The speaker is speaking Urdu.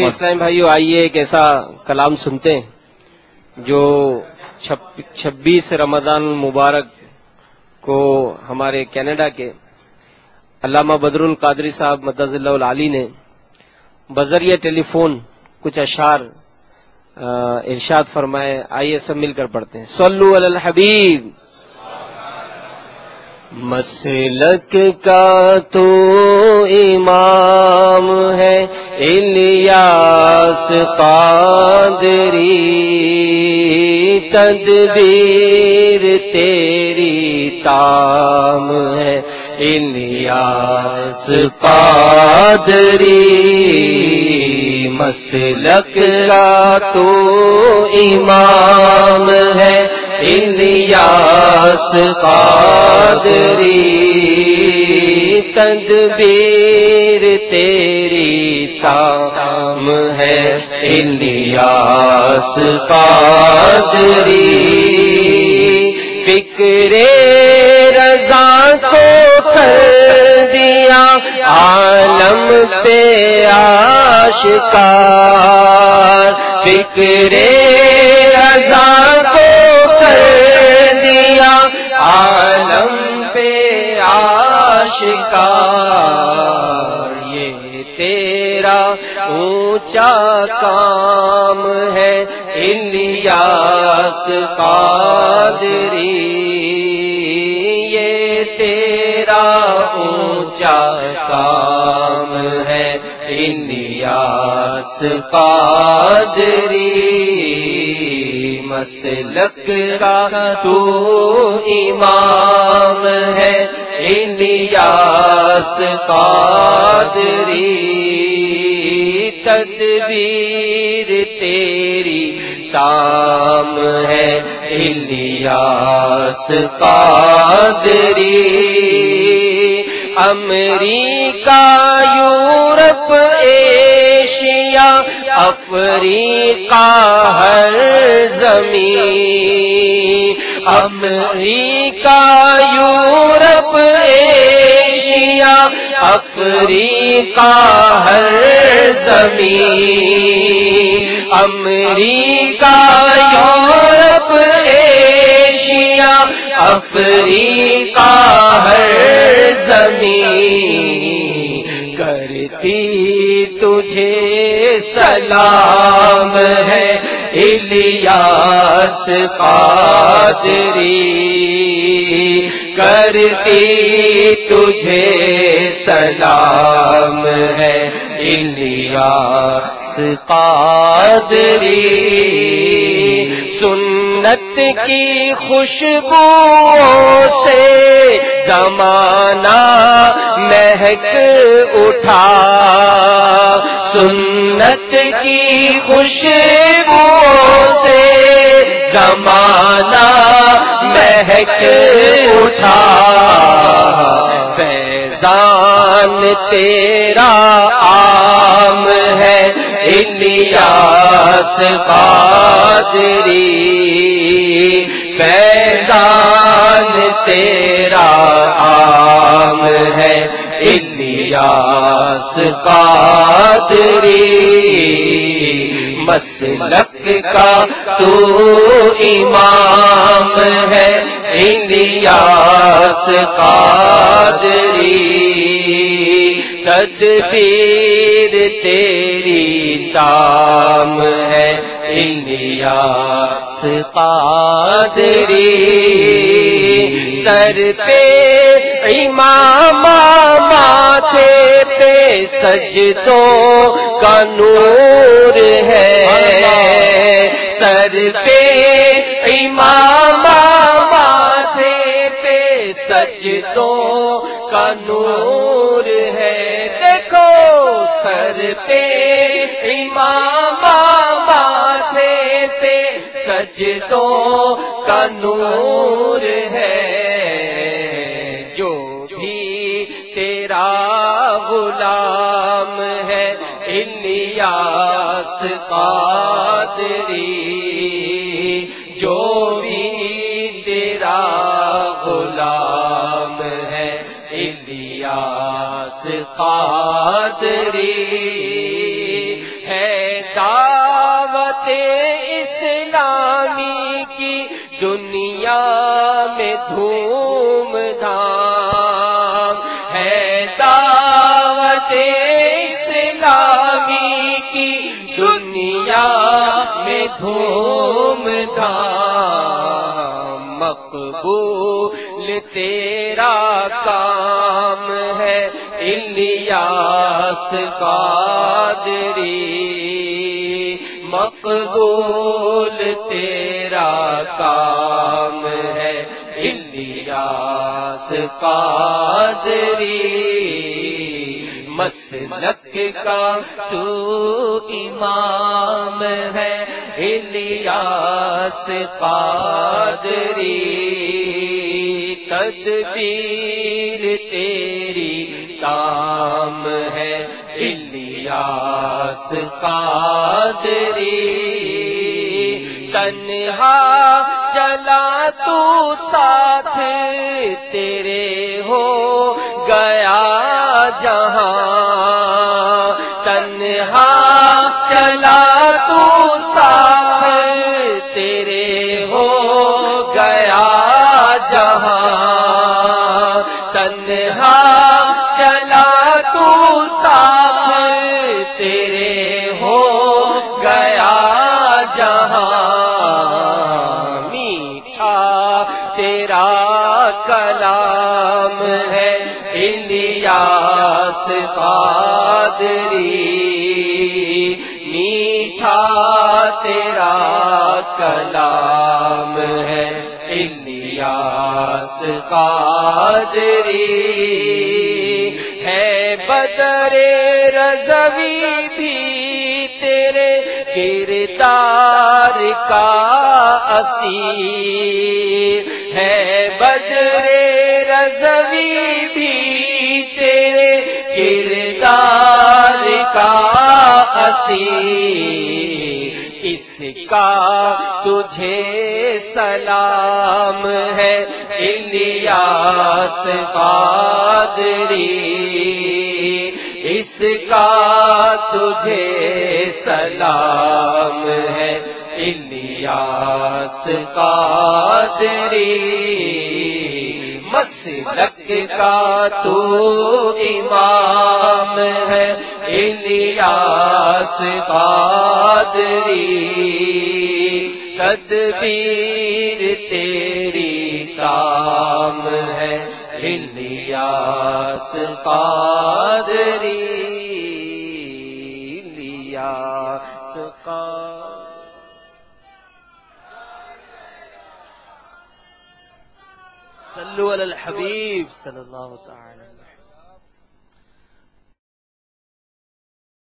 اسلام بھائیو آئیے ایک ایسا کلام سنتے ہیں جو چھبیس رمضان مبارک کو ہمارے کینیڈا کے علامہ بدر القادری صاحب مدض اللہ العلی نے بذریعہ ٹیلی فون کچھ اشعار ارشاد فرمائے، آئیے سب مل کر پڑھتے ہیں۔ صلو علی الحبیب۔ مسلک کا تو امام ہے، الیاس قادری۔ تدبیر تیری تام ہے۔ الیاس قادری مسلک کا تو امام ہے الیاس قادری تدبیر تیری تام ہے الیاس قادری فکر عالم پہ آشکار، فکر رضا کو کر دیا۔ عالم پہ آشکار، یہ تیرا اونچا کام ہے، الیاس قادری۔ اونچا کام ہے؟ الیاس قادری مسلک کا تو امام ہے۔ الیاس قادری تدبیر تیری تام ہے۔ الیاس قادری امریکہ، یورپ، ایشیا، افریقہ، ہر زمین۔ امریکہ، یورپ، ایشیا، افریقہ، ہر زمین۔ امریکہ، یورپ ایشیا افریقہ ہر زمین کرتی تجھے سلام ہے، الیاس قادری کرتی تجھے سلام ہے، الیاس قادری۔ سنت کی خوشبو سے زمانہ مہک اٹھا۔ سنت کی خوشبو سے زمانہ مہک اٹھا۔ فیضان تیرا عام ہے الیاس قادری۔ فیضان تیرا عام ہے الیاس قادری۔ مسلک کا تو امام ہے الیاس قادری۔ تدبیر تیری تام ہے الیاس قادری۔ سر پہ امام ماتھے پہ سجدوں کا نور ہے۔ سر پہ امام ماتھے پہ سجدوں کا نور ہے۔ دیکھو سر پہ امام ماتھے پہ سجدوں کا نور ہے۔ غلام ہے، انیاس قادری۔ جو بھی تیرا غلام ہے، انیاس قادری۔ ہے دعوت اسلامی کی دنیا میں دھوم میں مقبول تیرا کام ہے، الیاس قادری۔ مقبول تیرا کام ہے، الیاس قادری۔ مسلک کا تو امام ہے الیاس قادری، تدبیر تیری کام ہے۔ الیاس قادری، تنہا چلا تو ساتھ تیرے ہو گیا جہاں۔ تنہا چلا تنہا چلا تو ساتھ تیرے ہو گیا جہاں میٹھا تیرا کلام ہے الیاس قادری میٹھا تیرا کلام ہے قادری ہے بدر رضوی بھی تیرے کردار کا اسیر ہے بدر رضوی بھی تیرے کردار کا اسیر کا تجھے سلام ہے الیاس قادری۔ اس کا تجھے سلام ہے الیاس قادری۔ مسلک کا تو امام ہے۔ الیاس قادری، تدبیر تیری کام ہے۔ الیاس قادری الیاس قادری۔ صلو علی الحبیب صلی اللہ تعالی